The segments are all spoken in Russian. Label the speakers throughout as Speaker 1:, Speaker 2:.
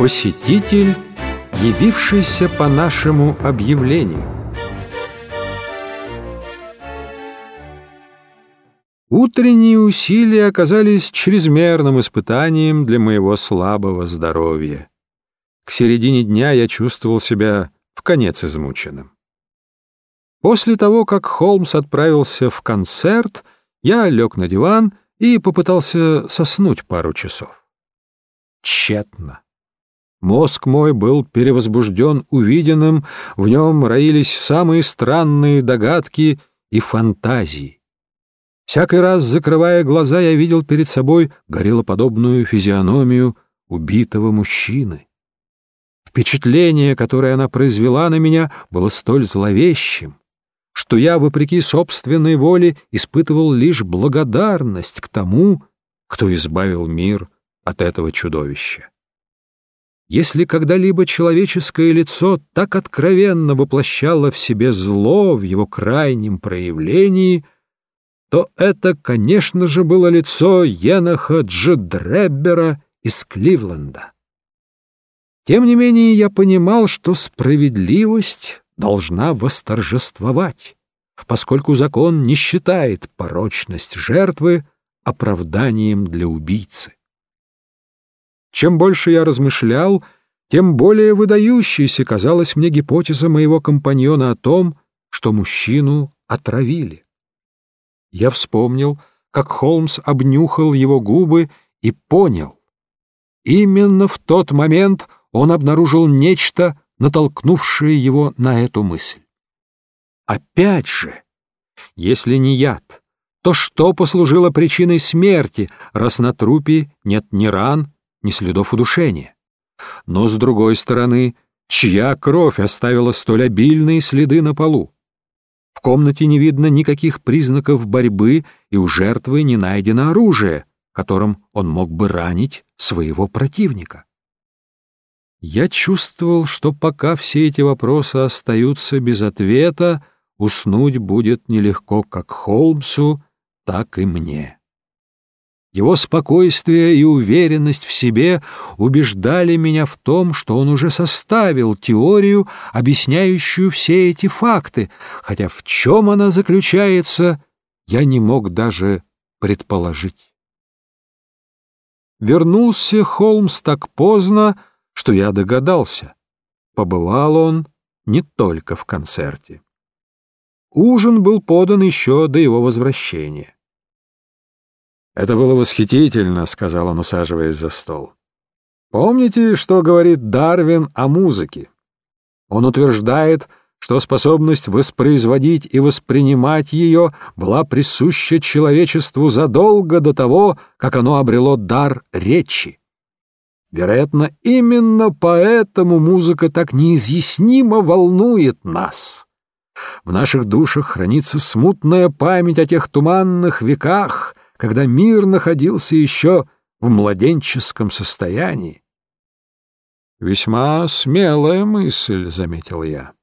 Speaker 1: Посетитель, явившийся по нашему объявлению. Утренние усилия оказались чрезмерным испытанием для моего слабого здоровья. К середине дня я чувствовал себя в конец измученным. После того, как Холмс отправился в концерт, я лег на диван и попытался соснуть пару часов. Тщетно. Мозг мой был перевозбужден увиденным, в нем роились самые странные догадки и фантазии. Всякий раз, закрывая глаза, я видел перед собой горелоподобную физиономию убитого мужчины. Впечатление, которое она произвела на меня, было столь зловещим, что я, вопреки собственной воле, испытывал лишь благодарность к тому, кто избавил мир от этого чудовища. Если когда-либо человеческое лицо так откровенно воплощало в себе зло в его крайнем проявлении, то это, конечно же, было лицо Еноха Джедреббера из Кливленда. Тем не менее, я понимал, что справедливость должна восторжествовать, поскольку закон не считает порочность жертвы оправданием для убийцы. Чем больше я размышлял, тем более выдающейся казалась мне гипотеза моего компаньона о том, что мужчину отравили. Я вспомнил, как Холмс обнюхал его губы и понял. Именно в тот момент он обнаружил нечто, натолкнувшее его на эту мысль. Опять же, если не яд, то что послужило причиной смерти, раз на трупе нет ни ран, ни следов удушения. Но, с другой стороны, чья кровь оставила столь обильные следы на полу? В комнате не видно никаких признаков борьбы, и у жертвы не найдено оружие, которым он мог бы ранить своего противника. Я чувствовал, что пока все эти вопросы остаются без ответа, уснуть будет нелегко как Холмсу, так и мне. Его спокойствие и уверенность в себе убеждали меня в том, что он уже составил теорию, объясняющую все эти факты, хотя в чем она заключается, я не мог даже предположить. Вернулся Холмс так поздно, что я догадался. Побывал он не только в концерте. Ужин был подан еще до его возвращения. «Это было восхитительно», — сказал он, усаживаясь за стол. «Помните, что говорит Дарвин о музыке? Он утверждает, что способность воспроизводить и воспринимать ее была присуща человечеству задолго до того, как оно обрело дар речи. Вероятно, именно поэтому музыка так неизъяснимо волнует нас. В наших душах хранится смутная память о тех туманных веках, когда мир находился еще в младенческом состоянии. «Весьма смелая мысль», — заметил я.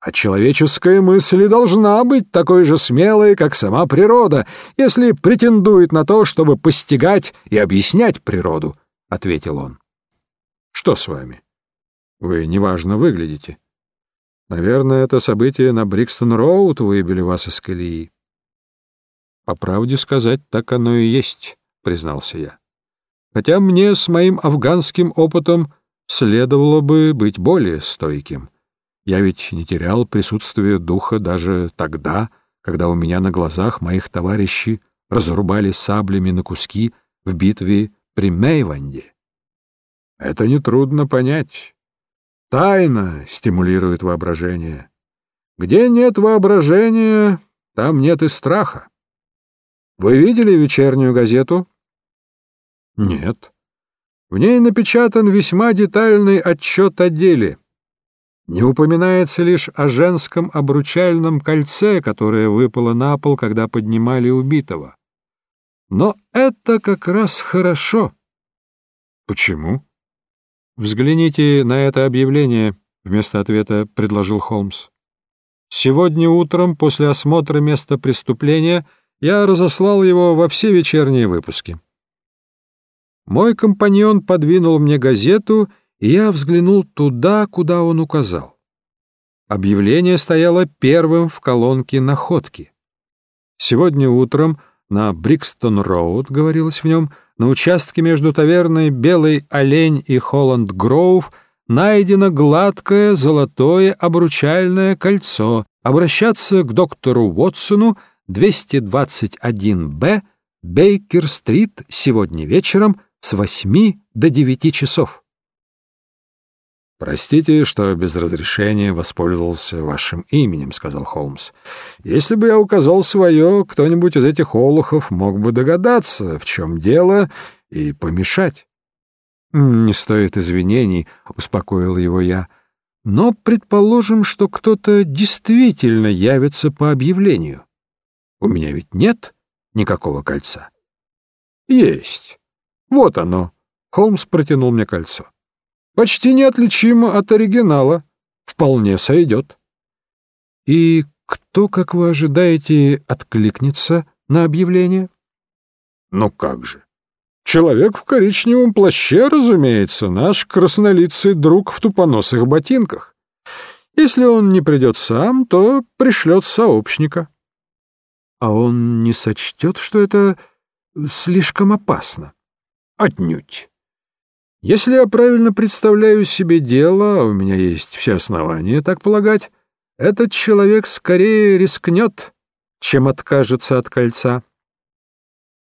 Speaker 1: «А человеческая мысль должна быть такой же смелой, как сама природа, если претендует на то, чтобы постигать и объяснять природу», — ответил он. «Что с вами? Вы неважно выглядите. Наверное, это событие на Брикстон-Роуд выбили вас из колеи. По правде сказать, так оно и есть, признался я. Хотя мне с моим афганским опытом следовало бы быть более стойким. Я ведь не терял присутствие духа даже тогда, когда у меня на глазах моих товарищей разрубали саблями на куски в битве при Мейванде. Это нетрудно понять. Тайна стимулирует воображение. Где нет воображения, там нет и страха. Вы видели вечернюю газету? Нет. В ней напечатан весьма детальный отчет о деле. Не упоминается лишь о женском обручальном кольце, которое выпало на пол, когда поднимали убитого. Но это как раз хорошо. Почему? Взгляните на это объявление, вместо ответа предложил Холмс. Сегодня утром после осмотра места преступления — я разослал его во все вечерние выпуски. Мой компаньон подвинул мне газету, и я взглянул туда, куда он указал. Объявление стояло первым в колонке находки. Сегодня утром на Брикстон-Роуд, говорилось в нем, на участке между таверной «Белый олень» и «Холланд-Гроув» найдено гладкое золотое обручальное кольцо. Обращаться к доктору Уотсону 221-Б, Бейкер-стрит, сегодня вечером с 8 до 9 часов.
Speaker 2: «Простите, что без разрешения воспользовался вашим именем», — сказал Холмс. «Если бы я указал свое, кто-нибудь из этих олухов мог бы догадаться, в чем дело, и помешать».
Speaker 1: «Не стоит извинений», — успокоил его я. «Но предположим, что кто-то действительно явится по объявлению. У меня ведь нет никакого кольца».
Speaker 2: «Есть. Вот оно». Холмс протянул мне кольцо почти неотличимо от оригинала. Вполне сойдет.
Speaker 1: И кто, как вы ожидаете, откликнется на объявление?
Speaker 2: Ну как же. Человек в коричневом плаще, разумеется, наш краснолицый друг в тупоносых ботинках. Если он не придет сам, то пришлет сообщника.
Speaker 1: А он не сочтет, что это слишком опасно?
Speaker 2: Отнюдь. Если я правильно представляю себе дело, а у меня есть все основания так полагать, этот человек скорее рискнет, чем откажется от кольца.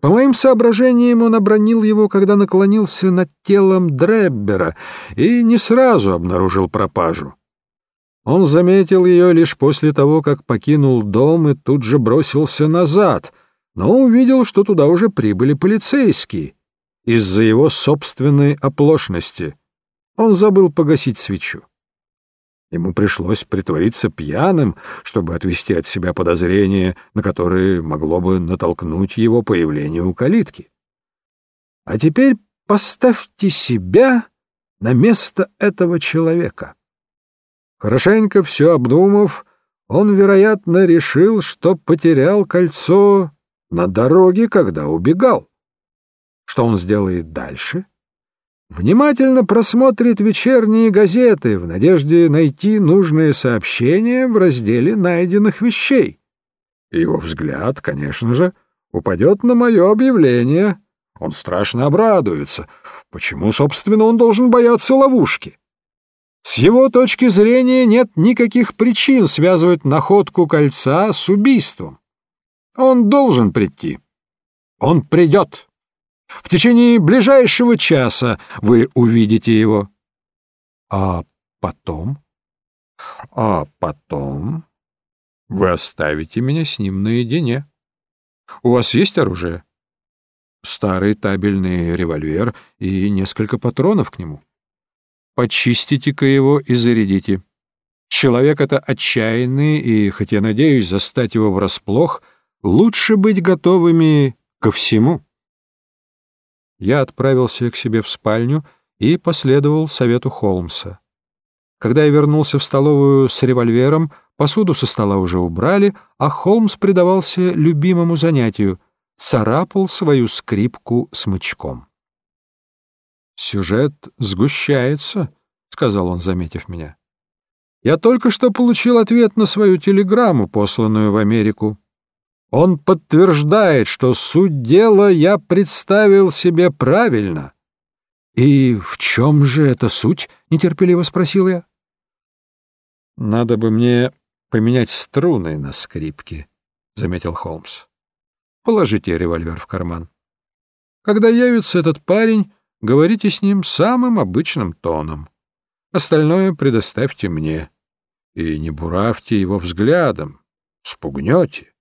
Speaker 2: По моим соображениям, он обронил его, когда наклонился над телом Дреббера и не сразу обнаружил пропажу. Он заметил ее лишь после того, как покинул дом и тут же бросился назад, но увидел, что туда уже прибыли полицейские — из-за его собственной оплошности. Он забыл погасить свечу. Ему пришлось притвориться пьяным, чтобы отвести от себя подозрение, на которые могло бы натолкнуть его появление у калитки. А теперь поставьте себя на место этого человека. Хорошенько все обдумав, он, вероятно, решил, что потерял кольцо на дороге, когда убегал. Что он сделает дальше? Внимательно просмотрит вечерние газеты в надежде найти нужное сообщение в разделе найденных вещей. Его взгляд, конечно же, упадет на мое объявление. Он страшно обрадуется. Почему, собственно, он должен бояться ловушки? С его точки зрения нет никаких причин связывать находку кольца с убийством. Он должен прийти. Он придет. В течение ближайшего часа вы увидите его.
Speaker 1: А потом?
Speaker 2: А потом вы оставите меня с ним наедине. У вас есть оружие?
Speaker 1: Старый табельный револьвер и несколько патронов к нему. Почистите-ка его и зарядите. Человек это отчаянный, и, хоть я надеюсь застать его врасплох, лучше быть готовыми ко всему я отправился к себе в спальню и последовал совету Холмса. Когда я вернулся в столовую с револьвером, посуду со стола уже убрали, а Холмс предавался любимому занятию — царапал свою скрипку смычком.
Speaker 2: «Сюжет сгущается», — сказал он, заметив меня. «Я только что получил ответ на свою телеграмму, посланную в Америку. Он подтверждает, что суть дела я представил себе правильно.
Speaker 1: — И в чем же эта суть? — нетерпеливо спросил я.
Speaker 2: — Надо бы мне поменять струны на скрипке, — заметил Холмс. — Положите револьвер в карман. Когда явится этот парень, говорите с ним самым обычным тоном. Остальное предоставьте мне. И не буравьте его взглядом, спугнете.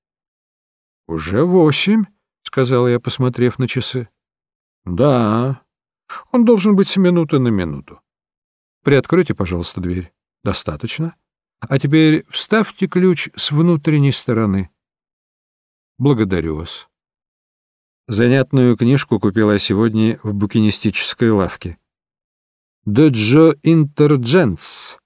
Speaker 1: «Уже восемь», — сказал я, посмотрев на часы.
Speaker 2: «Да, он должен быть с минуты на минуту.
Speaker 1: Приоткройте, пожалуйста, дверь. Достаточно. А теперь вставьте ключ с внутренней стороны. Благодарю вас». Занятную книжку купила сегодня в букинистической лавке. «De Джо Интердженс»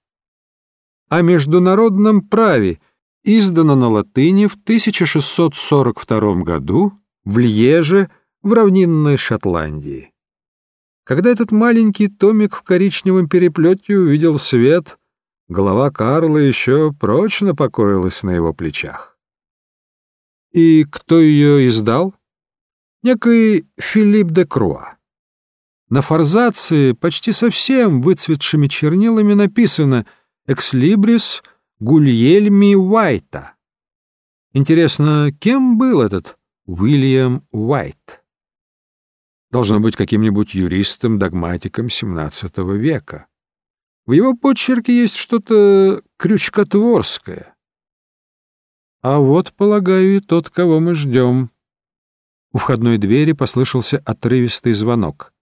Speaker 1: о международном праве — издана на латыни в 1642 году в Льеже в равнинной Шотландии.
Speaker 2: Когда этот маленький томик в коричневом переплете увидел свет, голова Карла еще прочно покоилась на его плечах. И кто ее издал? Некий Филипп де Круа. На форзации почти совсем выцветшими чернилами написано «Экслибрис Гульельми Уайта». Интересно, кем был этот Уильям Уайт? Должно быть каким-нибудь юристом, догматиком XVII века. В его почерке есть что-то крючкотворское. А вот, полагаю, и тот, кого мы ждем. У входной двери послышался отрывистый звонок.